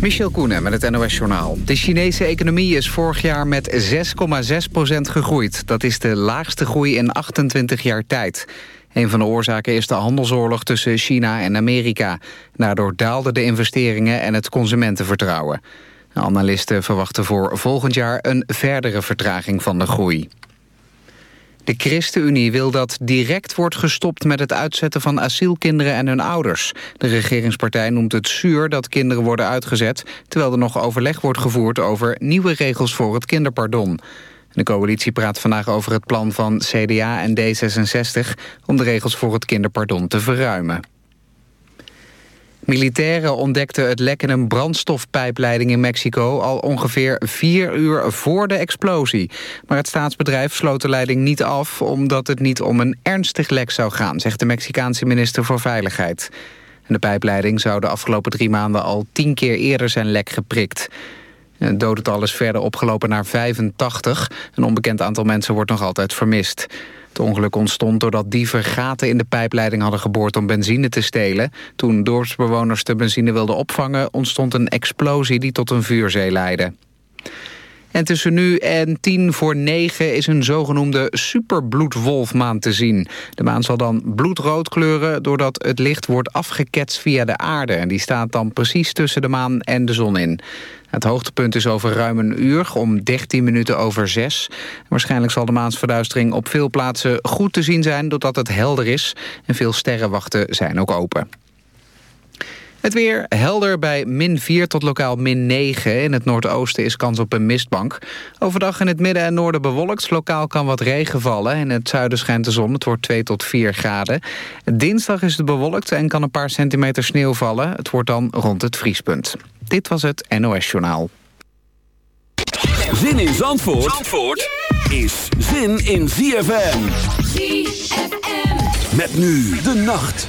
Michel Koenen met het NOS-journaal. De Chinese economie is vorig jaar met 6,6% gegroeid. Dat is de laagste groei in 28 jaar tijd. Een van de oorzaken is de handelsoorlog tussen China en Amerika. Daardoor daalden de investeringen en het consumentenvertrouwen. Analisten verwachten voor volgend jaar een verdere vertraging van de groei. De ChristenUnie wil dat direct wordt gestopt met het uitzetten van asielkinderen en hun ouders. De regeringspartij noemt het zuur dat kinderen worden uitgezet... terwijl er nog overleg wordt gevoerd over nieuwe regels voor het kinderpardon. De coalitie praat vandaag over het plan van CDA en D66... om de regels voor het kinderpardon te verruimen. Militairen ontdekten het lek in een brandstofpijpleiding in Mexico... al ongeveer vier uur voor de explosie. Maar het staatsbedrijf sloot de leiding niet af... omdat het niet om een ernstig lek zou gaan... zegt de Mexicaanse minister voor Veiligheid. de pijpleiding zou de afgelopen drie maanden al tien keer eerder zijn lek geprikt. Het dodental is verder opgelopen naar 85. Een onbekend aantal mensen wordt nog altijd vermist. Het ongeluk ontstond doordat dieven gaten in de pijpleiding hadden geboord om benzine te stelen. Toen dorpsbewoners de benzine wilden opvangen ontstond een explosie die tot een vuurzee leidde. En tussen nu en tien voor negen is een zogenoemde superbloedwolfmaan te zien. De maan zal dan bloedrood kleuren doordat het licht wordt afgeketst via de aarde. En die staat dan precies tussen de maan en de zon in. Het hoogtepunt is over ruim een uur, om 13 minuten over 6. Waarschijnlijk zal de maansverduistering op veel plaatsen goed te zien zijn... doordat het helder is en veel sterrenwachten zijn ook open. Het weer helder bij min 4 tot lokaal min 9. In het noordoosten is kans op een mistbank. Overdag in het midden en noorden bewolkt. Lokaal kan wat regen vallen. In het zuiden schijnt de zon. Het wordt 2 tot 4 graden. Dinsdag is het bewolkt en kan een paar centimeter sneeuw vallen. Het wordt dan rond het vriespunt. Dit was het NOS Journaal. Zin in Zandvoort, Zandvoort is zin in ZFM. ZFM. Met nu de nacht.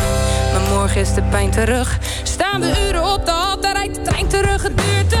de pijn terug. Staan we uren op de hal, daar rijdt de trein terug. Het duurt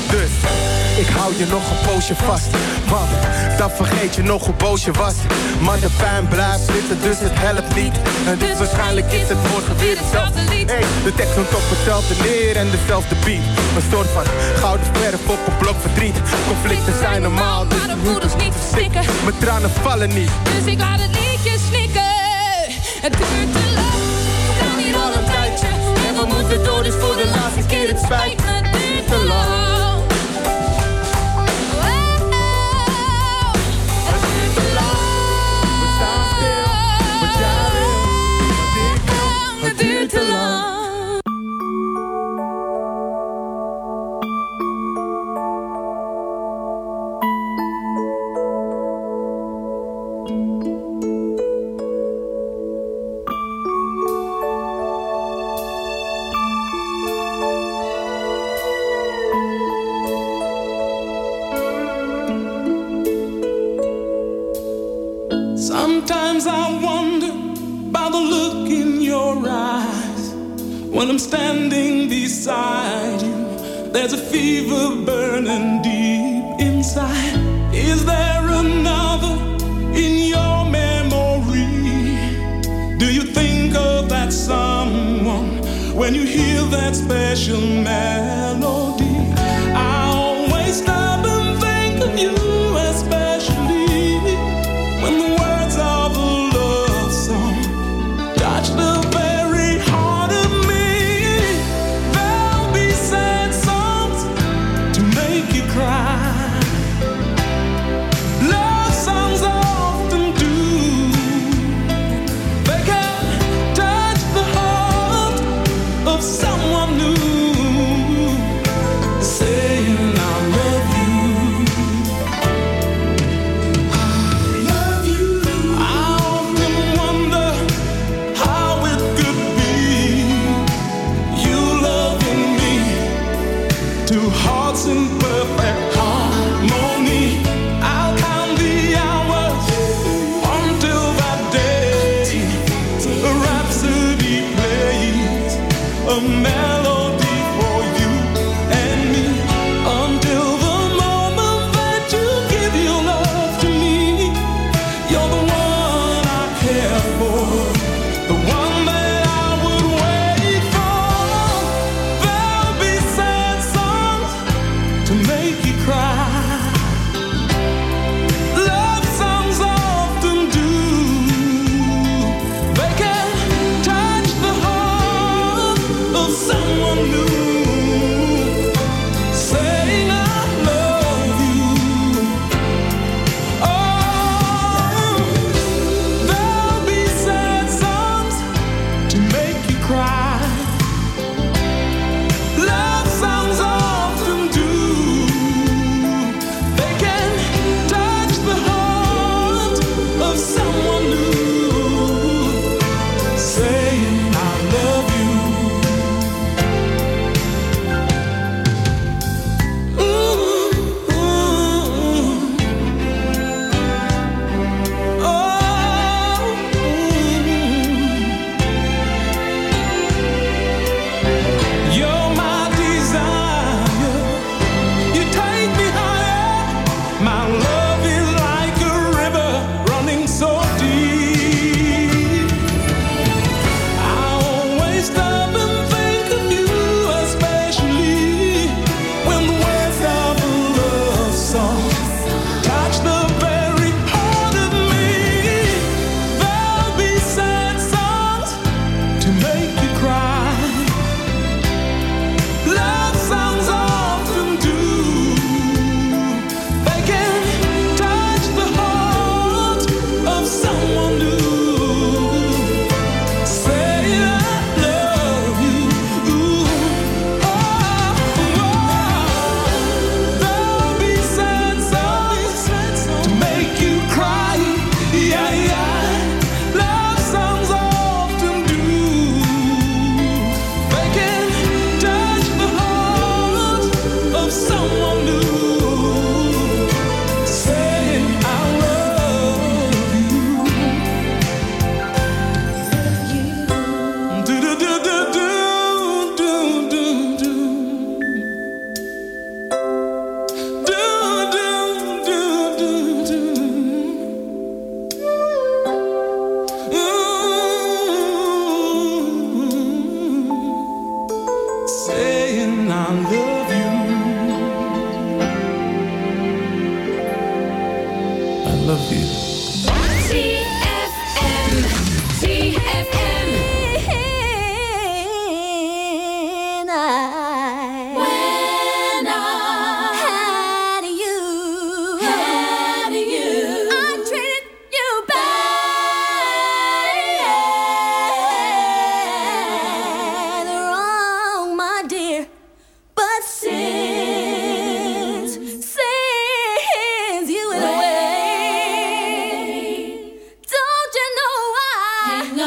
Dus ik hou je nog een poosje vast. Want dan vergeet je nog hoe boos je was. Maar de pijn blijft zitten, dus het helpt niet. En dus waarschijnlijk is het morgen weer hetzelfde lied. Hey, de tekst komt op hetzelfde neer en dezelfde beat. Een soort van gouden verf op een blok verdriet. Conflicten zijn normaal, dus de moeders niet verstikken. Mijn tranen vallen niet. Dus ik laat het liedje snikken. Het duurt te lang, we gaan hier al een tijdje. En we moeten door, dus voor de laatste keer het spijt me. Duurt te lang.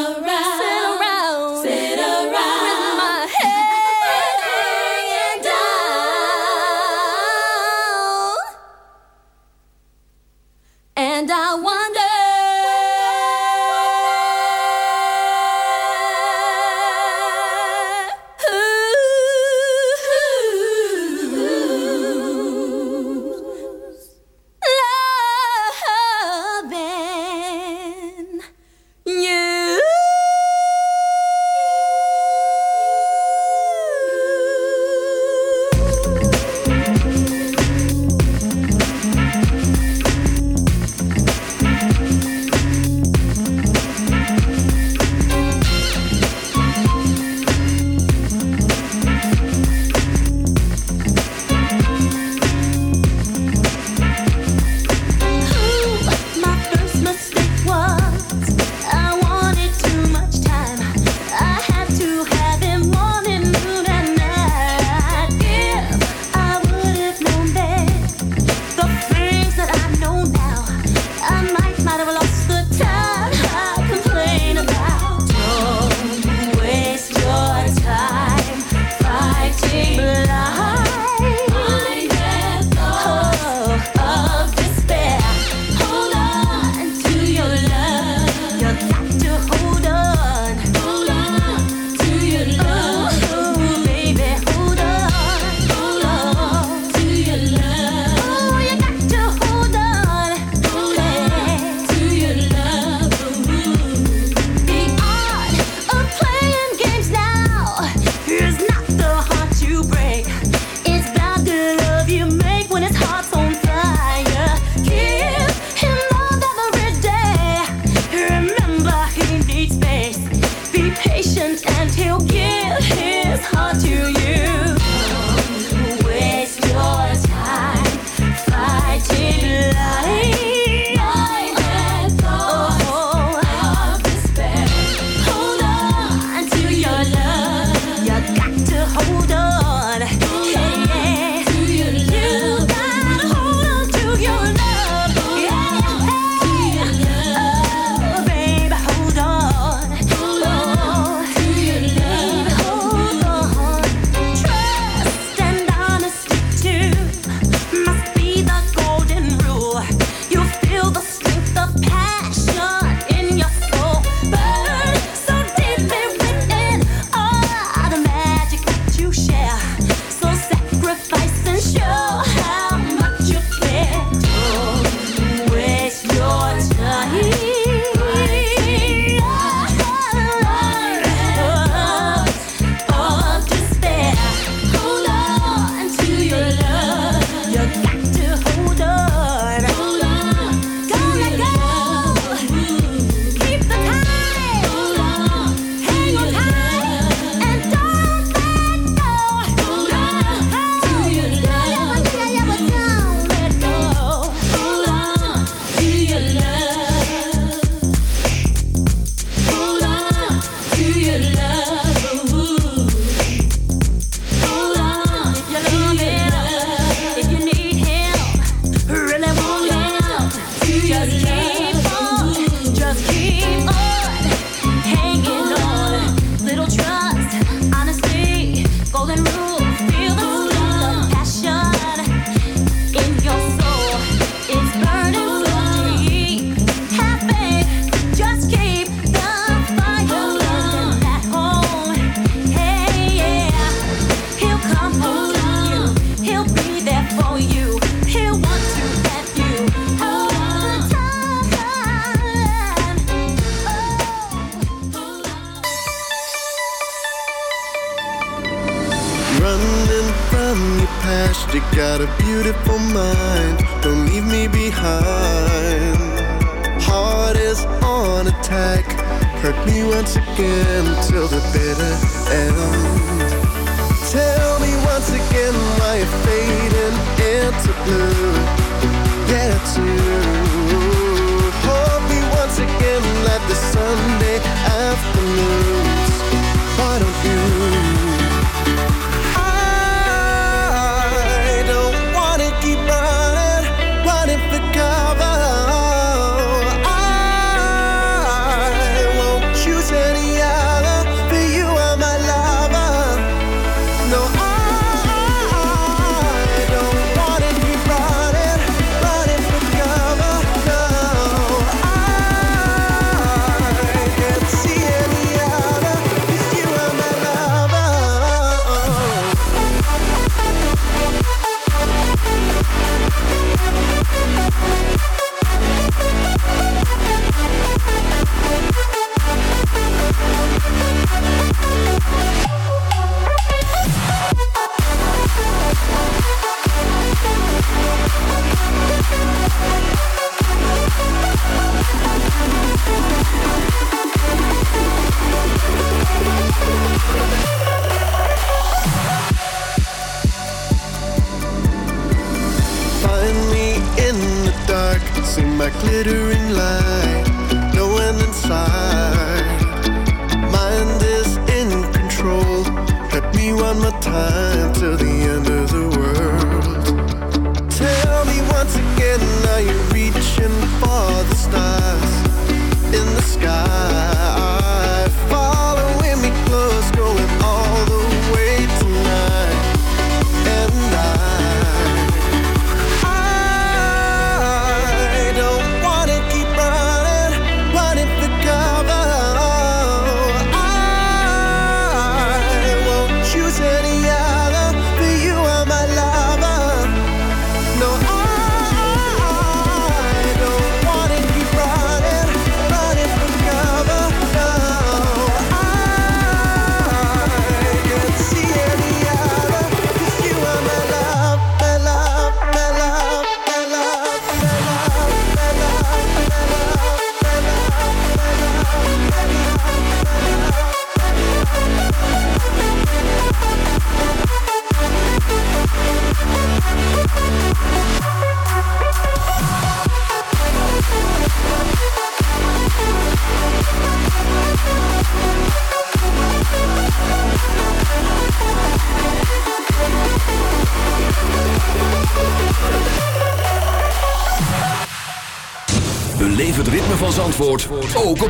And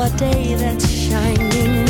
a day that's shining.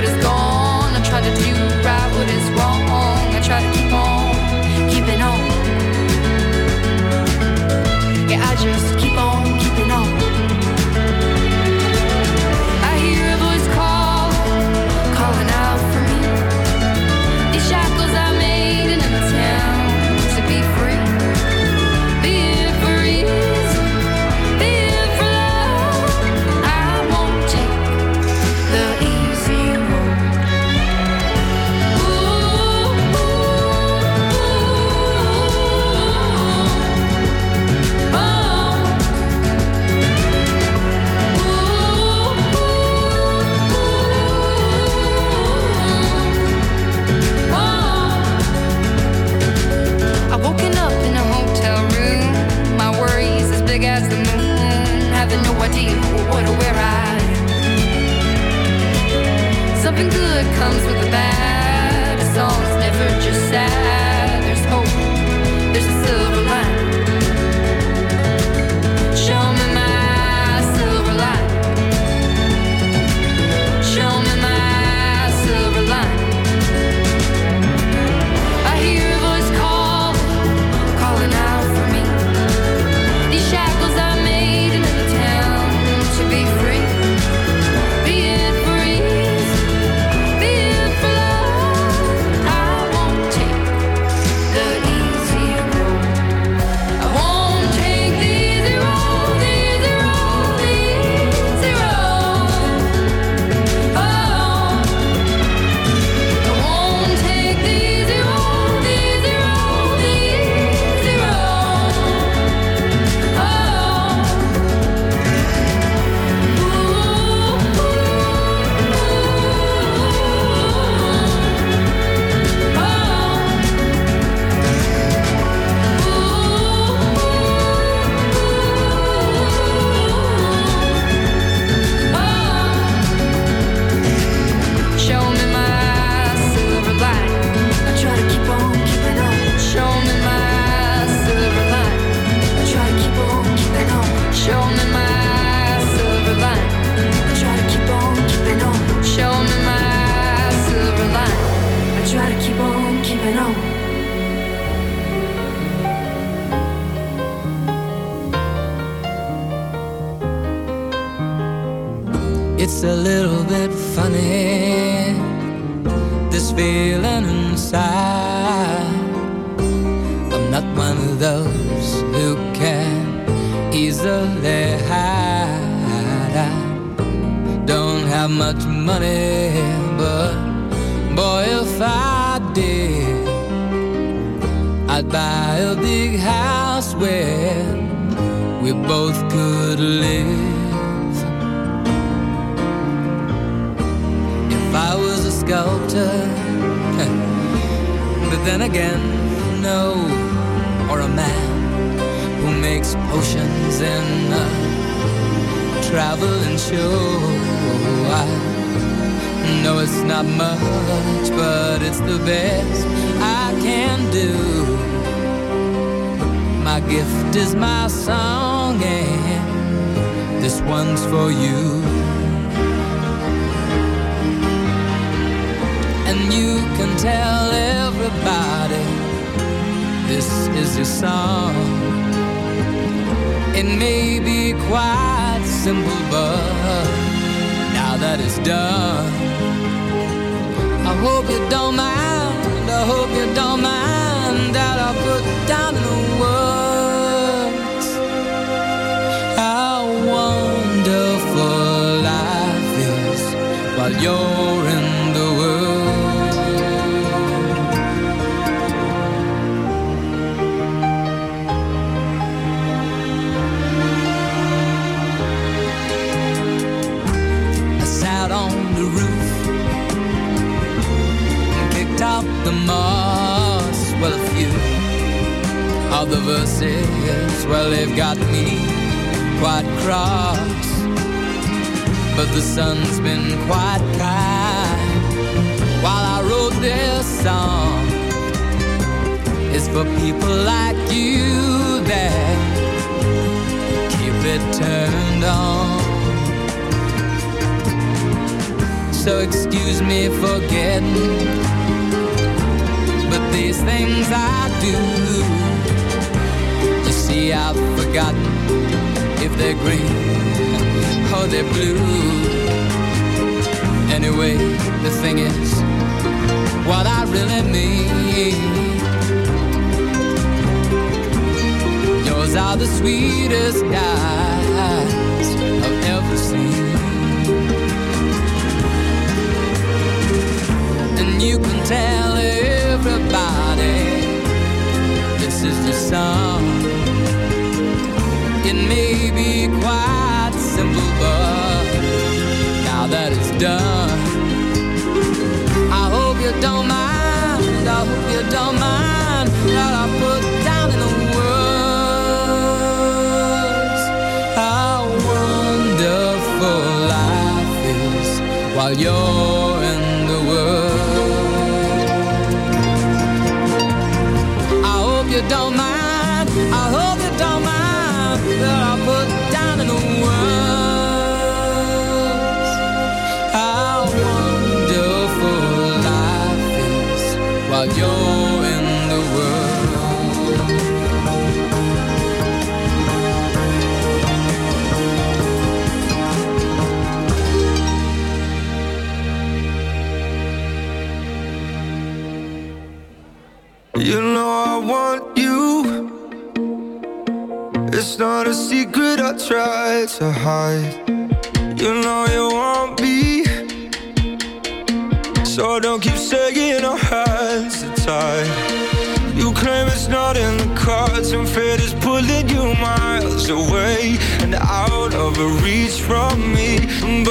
What is gone.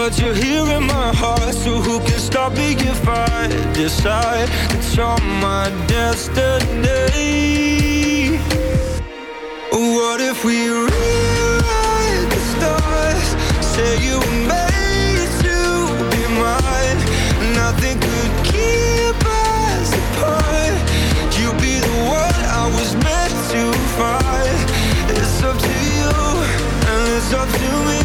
words you're here in my heart So who can stop me if I decide It's on my destiny? What if we rewrite the stars? Say you were made to be mine. Nothing could keep us apart. You be the one I was meant to find. It's up to you and it's up to me.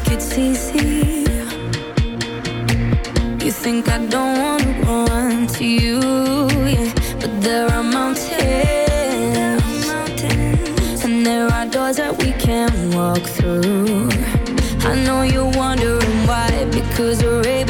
think it's easy. You think I don't wanna run to you, yeah. But there are mountains, and there are doors that we can't walk through. I know you're wondering why, because we're able.